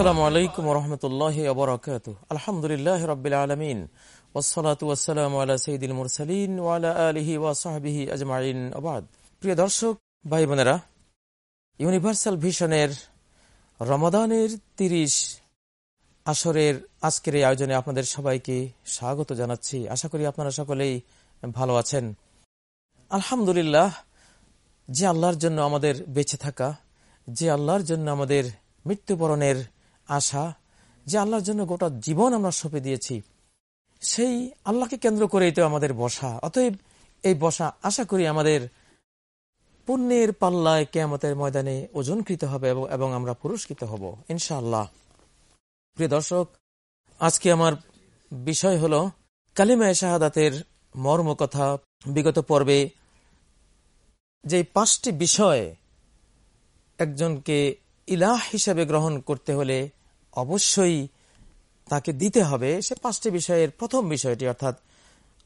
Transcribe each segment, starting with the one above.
আসসালামু আলাইকুম রহমতুল্লাহ আবরকাত আলহামদুলিল্লাহ রবিল আলমিন। ওসলাত ওয়াসালাম আলা সঈদুল মুরসালিন ওয়ালা আলহি ওয়াসাহাবিহি আজমাইন। আবাদ প্রিয় দর্শক, ভাই বোনেরা, ইউনিভার্সাল ভিশনের রমাদানের তিরিশ আসরের আজকের এই আয়োজনে আপনাদের সবাইকে স্বাগত জানাচ্ছি। আশা করি আপনারা সকলেই ভালো আছেন। আলহামদুলিল্লাহ, যে আল্লাহর জন্য আমাদের বেঁচে থাকা, যে আল্লাহর জন্য আমাদের মৃত্যুবরণের আশা যে আল্লাহর জন্য গোটা জীবন আমরা সঁপে দিয়েছি। সেই আল্লাহকে কেন্দ্র করেই তো আমাদের বসা। অতএব এই বসা আশা করি আমাদের পুণ্যের পাল্লায় কেয়ামতের ময়দানে ওজনকৃত হবে এবং আমরা পুরস্কৃত হব, ইনশাআল্লাহ। প্রিয় দর্শক, আজকে আমার বিষয় হল কালিমা শাহাদাতের মর্ম কথা বিগত পর্বে যে পাঁচটি বিষয় একজনকে ইলাহ হিসাবে গ্রহণ করতে হলে অবশ্যই তাকে দিতে হবে। সে পাঁচটি বিষয়ের প্রথম বিষয়টি, অর্থাৎ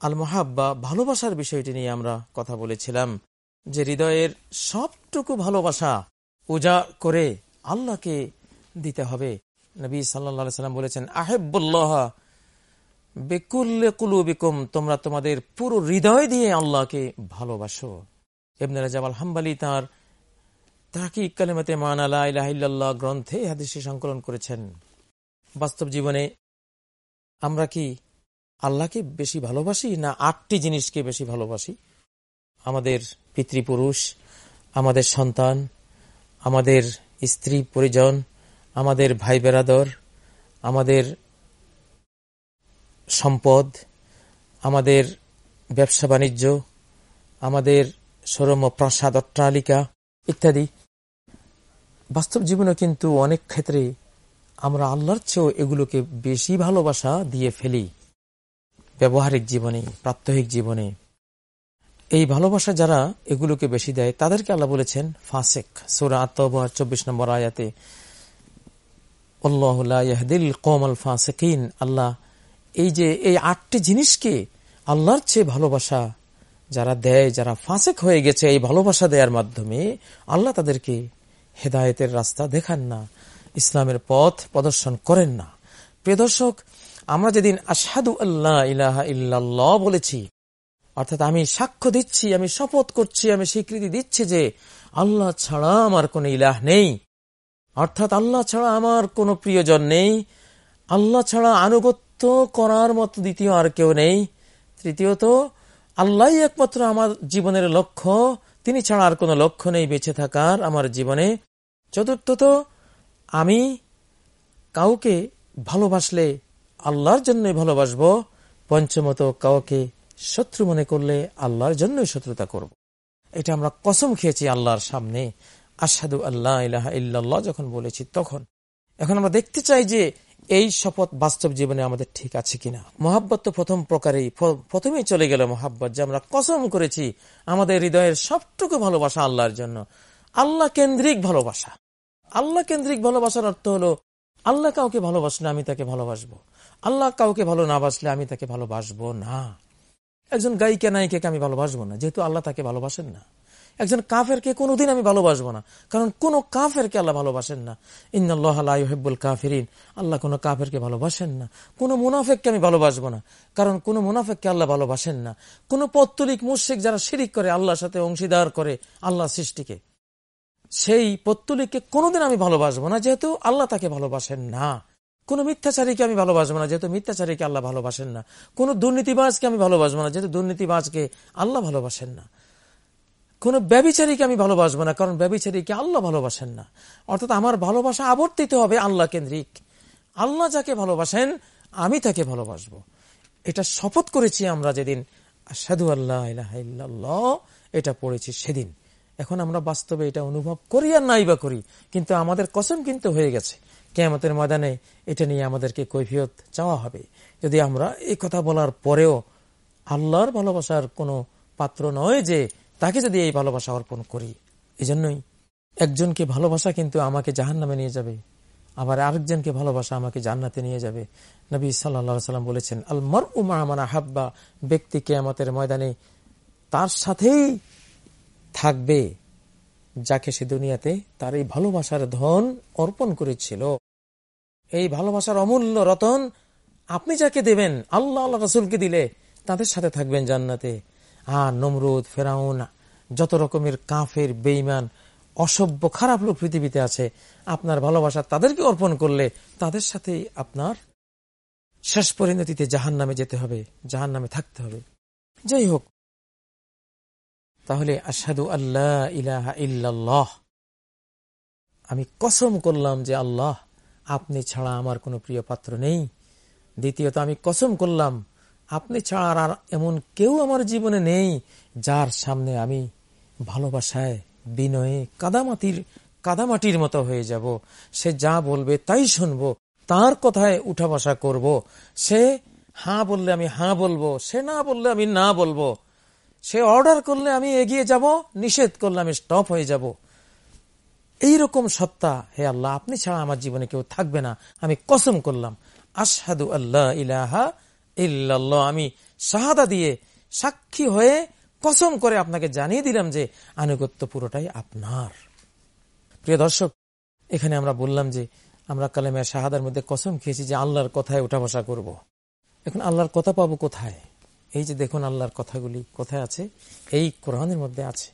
আল মহাব্বা ভালোবাসার বিষয়টি নিয়ে আমরা কথা বলেছিলাম, যে হৃদয়ের সবটুকু ভালোবাসা পূজা করে আল্লাহকে দিতে হবে। নবী সাল্লা সাল্লাম বলেছেন, আহেবুল্লাহ বেকুল্লে কুলু বিকুম তোমরা তোমাদের পুরো হৃদয় দিয়ে আল্লাহকে ভালোবাসো। এমনি রাজাবাল হাম্বালি তাঁর তাকি কালেমাতে মান আল্লাহ গ্রন্থে হাদিসে সংকলন করেছেন? বাস্তব জীবনে আমরা কি আল্লাহকে বেশি ভালোবাসি না আটটি জিনিসকে বেশি ভালোবাসি? আমাদের পিতৃপুরুষ, আমাদের সন্তান, আমাদের স্ত্রী পরিজন, আমাদের ভাই বেরাদর, আমাদের সম্পদ, আমাদের ব্যবসা বাণিজ্য, আমাদের সরম প্রাসাদ অট্টালিকা ইত্যাদি। বাস্তব জীবনে কিন্তু অনেক ক্ষেত্রে আমরা আল্লাহর চেয়েও এগুলোকে বেশি ভালোবাসা দিয়ে ফেলি। ব্যবহারিক জীবনে, প্রাত্যহিক জীবনে। এই ভালোবাসা যারা এগুলোকে বেশি দেয়, তাদেরকে আল্লাহ বলেছেন ফাসেক। সুরা আত্মবহার চব্বিশ নম্বর আয়াতে দিল কমল ফাসেকিন আল্লাহ এই যে এই আটটি জিনিসকে আল্লাহর চেয়ে ভালোবাসা যারা দেয়, যারা ফাঁসেক হয়ে গেছে, এই ভালোবাসা দেওয়ার মাধ্যমে আল্লাহ তাদেরকে হেদায়তের রাস্তা দেখান না, ইসলামের পথ প্রদর্শন করেন না। প্রিয় দর্শক, আমরা যেদিন আসাদু আল্লাহ ইলাহা ইল্লাল্লাহ বলেছি, অর্থাৎ আমি সাক্ষ্য দিচ্ছি, আমি শপথ করছি, আমি স্বীকৃতি দিচ্ছি যে আল্লাহ ছাড়া আমার কোনো ইলাহ নেই। অর্থাৎ আল্লাহ ছাড়া আমার কোনো প্রিয়জন নেই, আল্লাহ ছাড়া আনুগত্য করার মতো দ্বিতীয় আর কেউ নেই। তৃতীয়ত আল্লাহ একমাত্র আমার জীবনের লক্ষ্য তিনি ছাড়া আর কোনো লক্ষ্য নেই বেঁচে থাকার আমার জীবনে। চতুর্থত, আমি কাউকে ভালোবাসলে আল্লাহর জন্যই ভালোবাসব, পঞ্চমত, কাউকে শত্রু মনে করলে আল্লাহর জন্যই শত্রুতা করব। এটা আমরা কসম খেয়েছি আল্লাহর সামনে। আসাদু আল্লাহ ইলাহা ইল্লাল্লাহ যখন বলেছি তখন। এখন আমরা দেখতে চাই যে এই শপথ বাস্তব জীবনে আমাদের ঠিক আছে কিনা? মোহাব্বত তো প্রথম প্রকারেই প্রথমেই চলে গেল মোহাব্বত যে আমরা কসম করেছি আমাদের হৃদয়ের সবটুকু ভালোবাসা আল্লাহর জন্য। আল্লাহ কেন্দ্রিক ভালোবাসা। আল্লাহ কেন্দ্রিক ভালোবাসার অর্থ হলো, আল্লাহ কাউকে ভালোবাসলে আমি তাকে ভালোবাসবো। আল্লাহ কাউকে ভালো না বাসলে আমি তাকে ভালোবাসবো না। একজন গায়িকা, নায়িকাকে আমি ভালোবাসবো না, যেহেতু আল্লাহ তাকে ভালোবাসেন না। একজন কাফেরকে কোনোদিন আমি ভালোবাসবো না। কারণ কোন কাফেরকে আল্লাহ ভালোবাসেন না। ইন্নআল্লাহবুল কাফেরিন। আল্লাহ কোনো কাফেরকে ভালোবাসেন না। কোন মুনাফেককে আমি ভালোবাসবো না। কারণ কোন মুনাফেককে আল্লাহ ভালোবাসেন না। কোন পত্তলিক মুর্শিক যারা শিরিক করে, আল্লাহর সাথে অংশীদার করে আল্লাহ সৃষ্টিকে, সেই পত্তলিককে কোনোদিন আমি ভালোবাসবো না, যেহেতু আল্লাহ তাকে ভালোবাসেন না। কোন মিথ্যাচারীকে আমি ভালোবাসবো না, যেহেতু মিথ্যাচারীকে আল্লাহ ভালোবাসেন না। কোন দুর্নীতিবাজকে আমি ভালোবাসবো না, যেহেতু দুর্নীতিবাজকে আল্লাহ ভালোবাসেন না। কোন ব্যবিচারীকে আমি ভালোবাসবো না, কারণ ব্যবিচারীকে আল্লাহ ভালোবাসেন না। অর্থাৎ আমার ভালোবাসা আবর্তিত হবে আল্লাহ কেন্দ্রিক। আল্লাহ যাকে ভালোবাসেন, আমি তাকে ভালোবাসবো। এটা শপথ করেছি আমরা যেদিন সাধু আল্লাহ এটা পড়েছি সেদিন। এখন আমরা বাস্তবে এটা অনুভব করি আর নাই বা করি, কিন্তু আমাদের কসম কিন্তু হয়ে গেছে। কেয়ামতের ময়দানে এটা নিয়ে আমাদেরকে কৈফিয়ত চাওয়া হবে। যদি আমরা এই কথা বলার পরেও আল্লাহর ভালোবাসার কোনো পাত্র নয় যে তাকে যদি এই ভালোবাসা অর্পণ করি এই জন্যই একজনকে ভালোবাসা কিন্তু আমাকে জাহান নামে নিয়ে যাবে, আবার আরেকজনকে ভালোবাসা আমাকে জান্নাতে নিয়ে যাবে। নবী সাল্লা সাল্লাম বলেছেন আল মর উমানা হাব্বা ব্যক্তিকে আমাদের ময়দানে তার সাথেই থাকবে যাকে সে দুনিয়াতে তার এই ভালোবাসার ধন অর্পণ করেছিল। এই ভালোবাসার অমূল্য রতন আপনি যাকে দেবেন, আল্লাহ আল্লাহ রসুলকে দিলে তাদের সাথে থাকবেন জান্নাতে। আর নমরুদ, ফেরাউন যত রকমের কাফের বেইমান অসভ্য, খারাপ লোক পৃথিবীতে আছে, আপনার ভালোবাসা তাদেরকে অর্পণ করলে তাদের সাথে আপনার শেষ পরিণতিতে জাহান নামে যেতে হবে জাহান নামে থাকতে হবে। যাই হোক, তাহলে আসাদু আল্লাহ ইলাহা ইল্লাল্লাহ। আমি কসম করলাম যে আল্লাহ, আপনি ছাড়া আমার কোনো প্রিয় পাত্র নেই। দ্বিতীয়ত, আমি কসম করলাম, আপনি ছাড়া আর এমন কেউ আমার জীবনে নেই যার সামনে আমি ভালোবাসায় বিনয়ে কাদামাটির কাদামাটির মতো হয়ে যাব। সে যা বলবে তাই শুনব, তার কথায় উঠা বসা করব। সে হাঁ বললে আমি হাঁ বলব, সে না বললে আমি না বলব। সে অর্ডার করলে আমি এগিয়ে যাব, নিষেধ করলে আমি স্টপ হয়ে যাব। এইরকম সত্তা, হে আল্লাহ, আপনি ছাড়া আমার জীবনে কেউ থাকবে না। আমি কসম করলাম আসাদু আল্লাহ ইলাহা ইল্লাল্লাহ, আমি শাহাদা দিয়ে সাক্ষী হয়ে কসম করে আপনাকে জানিয়ে দিলাম যে আনুগত্য পুরোটাই আপনার। প্রিয় দর্শক, এখানে আমরা বললাম যে আমরা কালেমা শাহাদার মধ্যে কসম খেয়েছি যে আল্লাহর কথায় উঠা বসা করব। এখন আল্লাহর কথা পাবো কোথায়? এই যে দেখুন আল্লাহর কথাগুলি কোথায় আছে? এই কোরআনের মধ্যে আছে।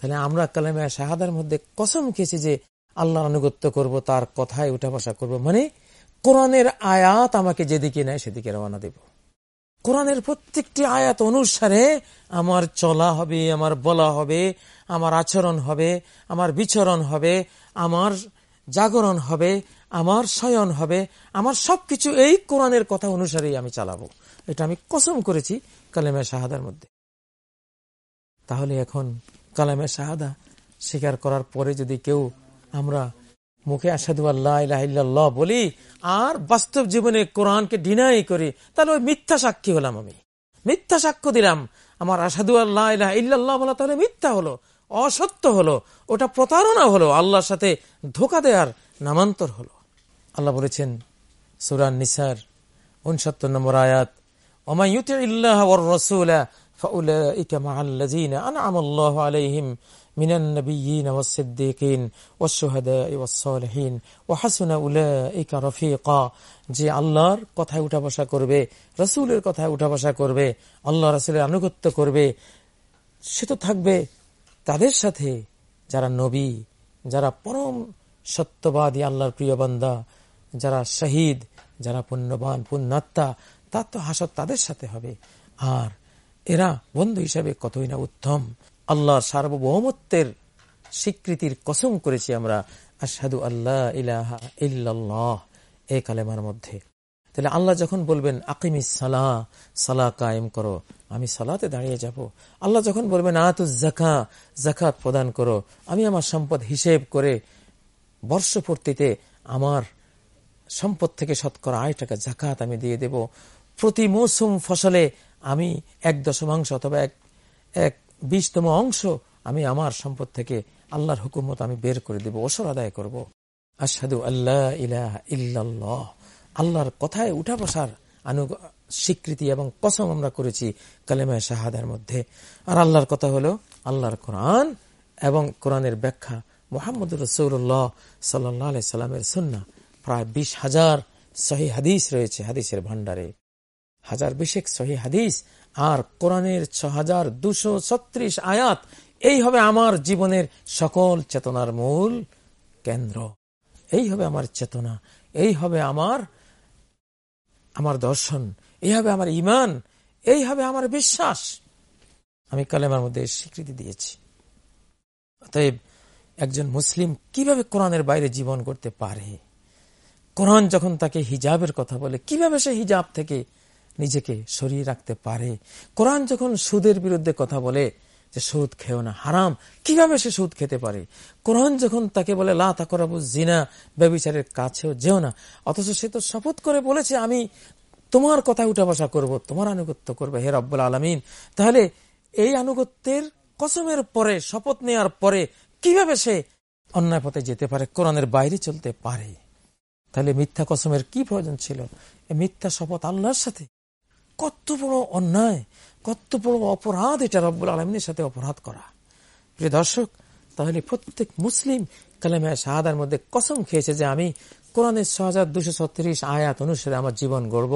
তাহলে আমরা কালেমা শাহাদার মধ্যে কসম খেয়েছি যে আল্লাহর আনুগত্য করব, তার কথায় উঠা বসা করব। মানে কোরআনের আয়াত আমাকে যেদিকে নেয় সেদিকে রওনা দেব। কোরআনের প্রত্যেকটি আয়াত অনুসারে আমার চলা হবে, আমার বলা হবে, আমার আচরণ হবে, আমার বিচরণ হবে, আমার জাগরণ হবে, আমার শয়ন হবে, আমার সবকিছু এই কোরআনের কথা অনুসারেই আমি চালাবো। এটা আমি কসম করেছি কালেমা শাহাদার মধ্যে। তাহলে এখন কালামে শাহাদা স্বীকার করার পরে যদি কেউ আমরা মুখে আসাদু আল্লাহ বলি আর বাস্তব জীবনে কোরআনকে ডিনাই করি তাহলে ওই মিথ্যা সাক্ষী হলাম আমি মিথ্যা সাক্ষ্য দিলাম আমার আসাদু আল্লাহ ইল্লাহ বলা তাহলে মিথ্যা হলো অসত্য হলো ওটা প্রতারণা হলো আল্লাহর সাথে ধোকা দেওয়ার নামান্তর হলো আল্লাহ বলেছেন সুরান নিসার উনসত্তর নম্বর আয়াত ওমাইতে ইল্লাহ রসুলা فأولئك مع الذين أنعم الله عليهم من النبيين والصديقين والشهداء والصالحين وحسن أولئك رفيقا যে আল্লাহর কথায় উঠা বসা করবে রসুলের কথায় উঠা বসা করবে আল্লাহ রসুলের আনুগত্য করবে সে তো থাকবে তাদের সাথে যারা নবী যারা পরম সত্যবাদী আল্লাহর প্রিয় বান্দা যারা শহীদ যারা পুণ্যবান পুণ্যাত্মা তার তো হাসত তাদের সাথে হবে আর এরা বন্ধু হিসাবে কতই না উত্তম আল্লাহর সার্বভৌমত্বের স্বীকৃতির কসম করেছি আমরা আসাদু আল্লাহ ইলাহা এই কালেমার মধ্যে। তাহলে আল্লাহ যখন বলবেন আকিমি সালা সালা কায়েম করো, আমি সালাতে দাঁড়িয়ে যাব। আল্লাহ যখন বলবেন আতু জাকা জাকাত প্রদান করো, আমি আমার সম্পদ হিসেব করে বর্ষপূর্তিতে আমার সম্পদ থেকে শতকরা আয় টাকা জাকাত আমি দিয়ে দেব। প্রতি মৌসুম ফসলে আমি এক দশমাংশ অথবা এক এক বিশতম অংশ আমি আমার সম্পদ থেকে আল্লাহর হুকুমত আমি বের করে দেব, ওসর আদায় করব। আসাদু আল্লাহ ইলাহ ইল্লাল্লাহ। আল্লাহর কথায় উঠা বসার আনু স্বীকৃতি এবং কসম আমরা করেছি কালেমায় শাহাদার মধ্যে। আর আল্লাহর কথা হলো আল্লাহর কোরআন এবং কোরআনের ব্যাখ্যা। মোহাম্মদ রসৌল্লাহ সাল্লাহ সাল্লামের সুন্না প্রায় বিশ হাজার সহি হাদিস রয়েছে, হাদিসের ভান্ডারে হাজার বিশেক সহি হাদিস, আর কোরআনের ছ হাজার দুশো ছত্রিশ আয়াত, এই হবে আমার জীবনের সকল চেতনার মূল কেন্দ্র। এই হবে আমার চেতনা, এই হবে আমার আমার দর্শন, এই হবে আমার ইমান, এই হবে আমার বিশ্বাস। আমি কালেমার মধ্যে স্বীকৃতি দিয়েছি। অতএব একজন মুসলিম কীভাবে কোরআনের বাইরে জীবন করতে পারে? কোরআন যখন তাকে হিজাবের কথা বলে, কীভাবে সে হিজাব থেকে নিজেকে সরিয়ে রাখতে পারে। কোরআন যখন সুদের বিরুদ্ধে কথা বলে যে সুদ খেও না, হারাম, কীভাবে সে সুদ খেতে পারে? কোরআন যখন তাকে বলে, লা তা করাবো জিনা ব্যবচারের কাছেও যেও না। অথচ সে তো শপথ করে বলেছে, আমি তোমার কথা উঠা বসা করব, তোমার আনুগত্য করবে, হে রব্বুল আলমিন তাহলে এই আনুগত্যের কসমের পরে, শপথ নেওয়ার পরে কীভাবে সে অন্যায় পথে যেতে পারে, কোরআনের বাইরে চলতে পারে? তাহলে মিথ্যা কসমের কি প্রয়োজন ছিল? মিথ্যা শপথ আল্লাহর সাথে কত বড় অন্যায় কত বড় অপরাধ এটা রব্বুল আলমিনের সাথে অপরাধ করা। প্রিয় দর্শক, তাহলে প্রত্যেক মুসলিম কালেমা শাহাদার মধ্যে কসম খেয়েছে যে আমি কোরআনের ছ হাজার দুশো ছত্রিশ আয়াত অনুসারে আমার জীবন গড়ব।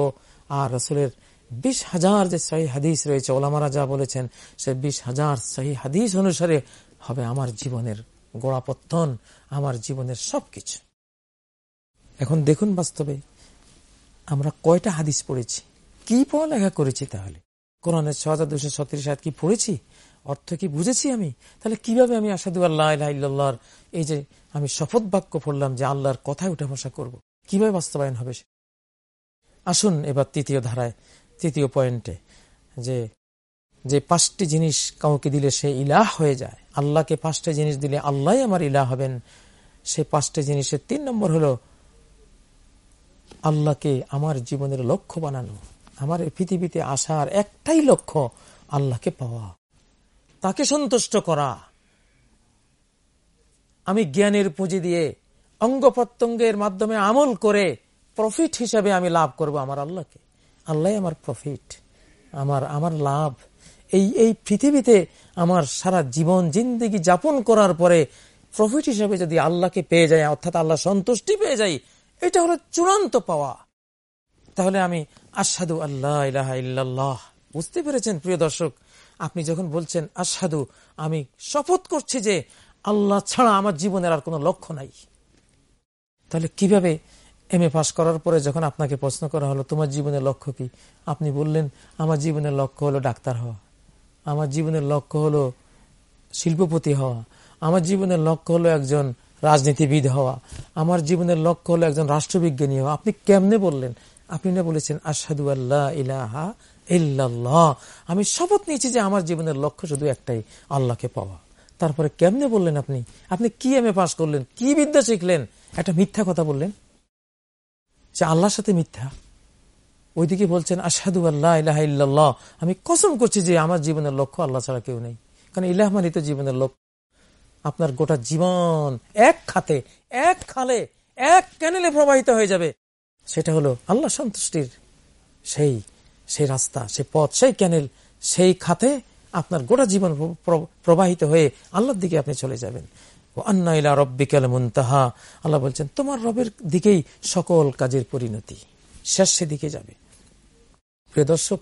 আর রসুলের বিশ হাজার যে সহি হাদিস রয়েছে, ওলামারা যা বলেছেন, সে বিশ হাজার সহি হাদিস অনুসারে হবে আমার জীবনের গোড়াপত্তন, আমার জীবনের সবকিছু। এখন দেখুন বাস্তবে আমরা কয়টা হাদিস পড়েছি। কি পড়ালেখা করেছি তাহলে? কোরআনের ছ হাজার দুশো ছত্রিশ কি পড়েছি? অর্থ কি বুঝেছি আমি? তাহলে কীভাবে আমি আসাদু আল্লাহ ইল্লাহর এই যে আমি শপথ বাক্য পড়লাম যে আল্লাহর কথায় উঠে বসা করব, কীভাবে বাস্তবায়ন হবে আসুন এবার তৃতীয় ধারায়, তৃতীয় পয়েন্টে, যে যে পাঁচটি জিনিস কাউকে দিলে সে ইলাহ হয়ে যায়। আল্লাহকে পাঁচটা জিনিস দিলে আল্লাহ আমার ইলাহ হবেন। সে পাঁচটা জিনিসের তিন নম্বর হলো, আল্লাহকে আমার জীবনের লক্ষ্য বানানো। আমার এই পৃথিবীতে আসার একটাই লক্ষ্য, আল্লাহকে পাওয়া। তাকে সন্তুষ্ট করা। আমি জ্ঞানের পুঁজি দিয়ে অঙ্গ প্রত্যঙ্গের মাধ্যমে আমল করে প্রফিট হিসাবে আমি লাভ করব আমার আল্লাহকে। আল্লাহ আমার প্রফিট আমার আমার লাভ। এই এই পৃথিবীতে আমার সারা জীবন জিন্দগি যাপন করার পরে প্রফিট হিসাবে যদি আল্লাহকে পেয়ে যায় অর্থাৎ আল্লাহ সন্তুষ্টি পেয়ে যাই, এটা হলো চূড়ান্ত পাওয়া। তাহলে আমি আসাদু আল্লাহ ইলাহা বুঝতে পেরেছেন, প্রিয় দর্শক? আপনি যখন বলছেন আসাদু আমি শপথ করছি যে আল্লাহ ছাড়া আমার জীবনের আর কোনো লক্ষ্য নাই। তাহলে কীভাবে এম এ পাশ করার পরে যখন আপনাকে প্রশ্ন করা হলো, তোমার জীবনের লক্ষ্য কি? আপনি বললেন, আমার জীবনের লক্ষ্য হলো ডাক্তার হওয়া। আমার জীবনের লক্ষ্য হলো শিল্পপতি হওয়া। আমার জীবনের লক্ষ্য হলো একজন রাজনীতিবিদ হওয়া। আমার জীবনের লক্ষ্য হলো একজন রাষ্ট্রবিজ্ঞানী হওয়া। আপনি কেমনে বললেন? আপনি না বলেছেন আসাদু আল্লাহ ইলাহা ইল্লাল্লাহ। আমি শপথ নিয়েছি যে আমার জীবনের লক্ষ্য শুধু একটাই, আল্লাহকে পাওয়া। তারপরে কেমনে বললেন আপনি? আপনি কি এম এ পাশ করলেন? কি বিদ্যা শিখলেন? একটা মিথ্যা কথা বললেন। যে আল্লাহর সাথে মিথ্যা। ওইদিকে বলছেন আসাদু আল্লাহ ইলাহা ইল্লাল্লাহ। আমি কসম করছি যে আমার জীবনের লক্ষ্য আল্লাহ ছাড়া কেউ নেই। কারণ ইলাহ মানি তো জীবনের লক্ষ্য। আপনার গোটা জীবন এক খাতে, এক খালে, এক ক্যানেলে প্রবাহিত হয়ে যাবে। সেটা হলো আল্লাহ সন্তুষ্টির সেই সেই রাস্তা, সেই পথ, সেই ক্যানেল সেই খাতে আপনার গোটা জীবন প্রবাহিত হয়ে আল্লাহর দিকে আপনি চলে যাবেন। আন্না রব্বিকাল মুনতাহা। আল্লাহ বলছেন, তোমার রবের দিকেই সকল কাজের পরিণতি। শেষে দিকে যাবে। প্রিয় দর্শক,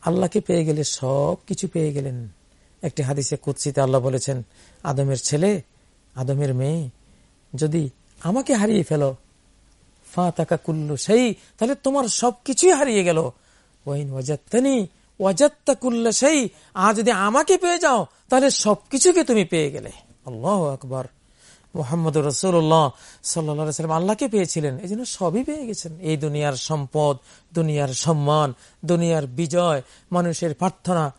আল্লাহকে পেয়ে গেলে সব কিছু পেয়ে গেলেন। একটি হাদিসে কুৎসিতে আল্লাহ বলেছেন, আদমের ছেলে, আদমের মেয়ে, যদি আমাকে হারিয়ে ফেলো তাকা সেই তাহলে তোমার সবকিছুই হারিয়ে গেল। ওয়াইন ওয়াজাত্তানি ওয়াজাত্তা কুল্লা সেই আর যদি আমাকে পেয়ে যাও, তাহলে সবকিছুকে তুমি পেয়ে গেলে। আল্লাহ আকবর। মোহাম্মদ রসুল্লাহ সাল্লাম আল্লাহকে পেয়েছিলেন। এই জন্য সবই পেয়ে গেছেন। এই দুনিয়ার সম্পদ, দুনিয়ার সম্মান, দুনিয়ার বিজয়, মানুষের প্রার্থনা।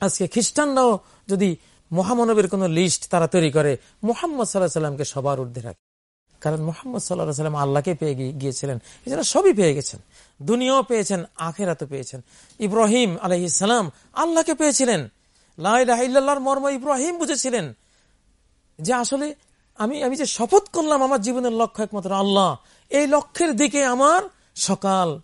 আজকে খ্রিস্টানরাও যদি মহামানবের কোন লিস্ট তারা তৈরি করে, মোহাম্মদ সাল্লাহ সাল্লামকে সবার ঊর্ধ্বে রাখে। কারণ মোহাম্মদ সাল্লাহ সাল্লাম আল্লাহকে পেয়ে গিয়েছিলেন। এছাড়া সবই পেয়ে গেছেন। দুনিয়াও পেয়েছেন আখেরাতে পেয়েছেন। ইব্রাহিম আলহিসাম আল্লাহকে পেয়েছিলেন। লাইল্লাহর মর্ম ইব্রাহিম বুঝেছিলেন। যে আসলে আমি আমি যে শপথ করলাম আমার জীবনের লক্ষ্য একমাত্র আল্লাহ। এই লক্ষ্যের দিকে আমার সকাল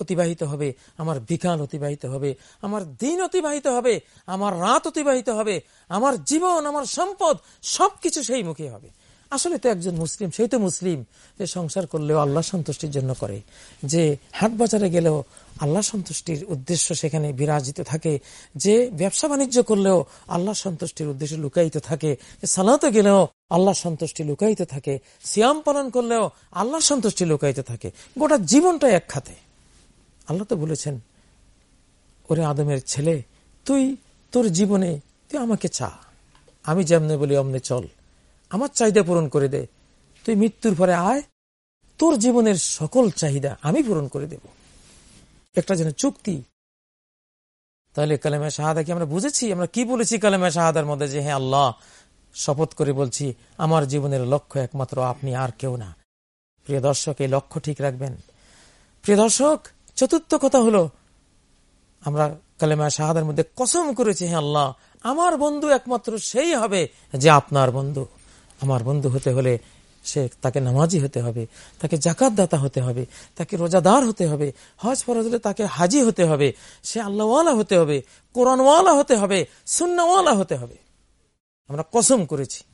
অতিবাহিত হবে, আমার বিকাল অতিবাহিত হবে, আমার দিন অতিবাহিত হবে, আমার রাত অতিবাহিত হবে, আমার জীবন, আমার সম্পদ সবকিছু সেই মুখে হবে। আসলে তো একজন মুসলিম, সেই তো মুসলিম যে সংসার করলেও আল্লাহ সন্তুষ্টির জন্য করে। যে হাট বাজারে গেলেও আল্লাহ সন্তুষ্টির উদ্দেশ্য সেখানে বিরাজিত থাকে। যে ব্যবসা বাণিজ্য করলেও আল্লাহ সন্তুষ্টির উদ্দেশ্য লুকায়িত থাকে। সালাতে গেলেও আল্লাহ সন্তুষ্টি লুকায়িত থাকে। সিয়াম পালন করলেও আল্লাহ সন্তুষ্টি লুকায়িত থাকে। গোটা জীবনটা এক খাতে। আল্লাহ তো বলেছেন, ওরে আদমের ছেলে, তুই তোর জীবনে, তুই আমাকে চা। আমি যেমনে বলি, অমনে চল। আমার চাহিদা পূরণ করে দে। তুই মৃত্যুর পরে আয়। তোর জীবনের সকল চাহিদা আমি পূরণ করে দেব। একটা যেন চুক্তি। তাহলে কালেমা শাহাদা কি আমরা বুঝেছি? আমরা কি বলেছি কালেমা শাহাদার মধ্যে যে হ্যাঁ আল্লাহ, শপথ করে বলছি, আমার জীবনের লক্ষ্য একমাত্র আপনি, আর কেউ না। প্রিয় দর্শক, এই লক্ষ্য ঠিক রাখবেন। প্রিয় দর্শক, চতুর্থ কথা হলো, আমরা কালেমা শাহাদার মধ্যে কসম করেছি হ্যাঁ আল্লাহ, আমার বন্ধু একমাত্র সেই হবে যে আপনার বন্ধু। আমার বন্ধু হতে হলে সে তাকে নামাজি হতে হবে, তাকে জাকাত দাতা হতে হবে, তাকে রোজাদার হতে হবে, হজ ফরজ হলে তাকে হাজি হতে হবে, সে আল্লাহওয়ালা হতে হবে, কোরআনওয়ালা হতে হবে, সুন্নাওয়ালা হতে হবে। আমরা কসম করেছি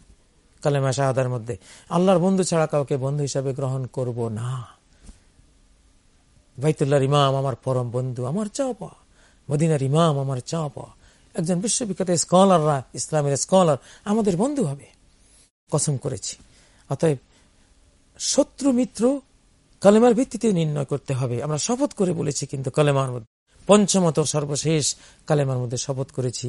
কালেমা শাহাদার মধ্যে, আল্লাহর বন্ধু ছাড়া কাউকে বন্ধু হিসাবে গ্রহণ করব না। বাইতুল্লাহর ইমাম আমার পরম বন্ধু, আমার চাপা মদিনার ইমাম আমার চাপা একজন বিশ্ববিখ্যাত স্কলাররা ইসলামের স্কলার আমাদের বন্ধু হবে। কসম করেছি। অতএব শত্রু মিত্র কালেমার ভিত্তিতে নির্ণয় করতে হবে। আমরা শপথ করে বলেছি কিন্তু কালেমার মধ্যে, পঞ্চমত সর্বশেষ কালেমার মধ্যে শপথ করেছি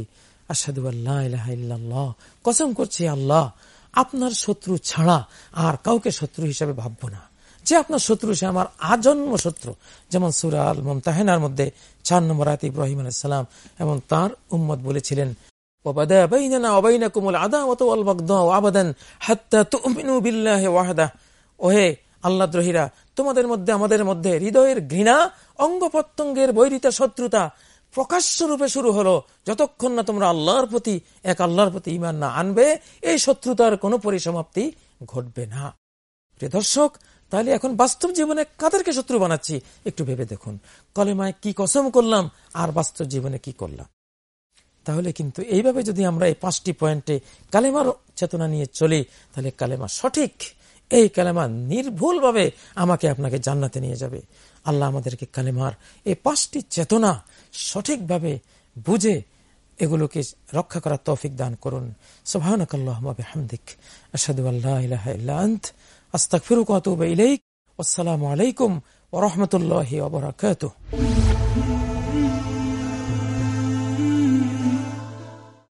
আসাদু আল্লাহ কসম করছি আল্লাহ, আপনার শত্রু ছাড়া আর কাউকে শত্রু হিসাবে ভাববো না। যে আপনার শত্রু, সে আমার আজন্ম শত্রু। যেমন সুরাল মমতাহেনার মধ্যে চার নম্বর আয়ত ইব্রাহিম আলাইসালাম এবং তার উম্মত বলেছিলেন ওহে আল্লাহ দ্রোহীরা, তোমাদের মধ্যে, আমাদের মধ্যে হৃদয়ের ঘৃণা অঙ্গ প্রত্যঙ্গের বৈরিতা, শত্রুতা প্রকাশ্য রূপে শুরু হলো। যতক্ষণ না তোমরা আল্লাহর প্রতি, এক আল্লাহর প্রতি ইমান না আনবে, এই শত্রুতার কোনো পরিসমাপ্তি ঘটবে না। প্রিয় দর্শক, তাহলে এখন বাস্তব জীবনে কাদেরকে শত্রু বানাচ্ছি? একটু ভেবে দেখুন। কলেমায় কি কসম করলাম, আর বাস্তব জীবনে কি করলাম? তাহলে কিন্তু এইভাবে যদি আমরা এই পাঁচটি পয়েন্টে কালেমার চেতনা নিয়ে চলি, তাহলে কালেমা সঠিক। এই কালেমা নির্ভুলভাবে আমাকে আপনাকে জান্নাতে নিয়ে যাবে। আল্লাহ আমাদেরকে কালেমার এই পাঁচটি চেতনা সঠিকভাবে বুঝে এগুলোকে রক্ষা করার তৌফিক দান করুন। সোহানকাল্লাহমদিক আসাদু আল্লাহ আস্তাক ফিরুক ইলাইক। আসসালামু আলাইকুম ওরহমতুল্লাহ ওবরাকাতুহ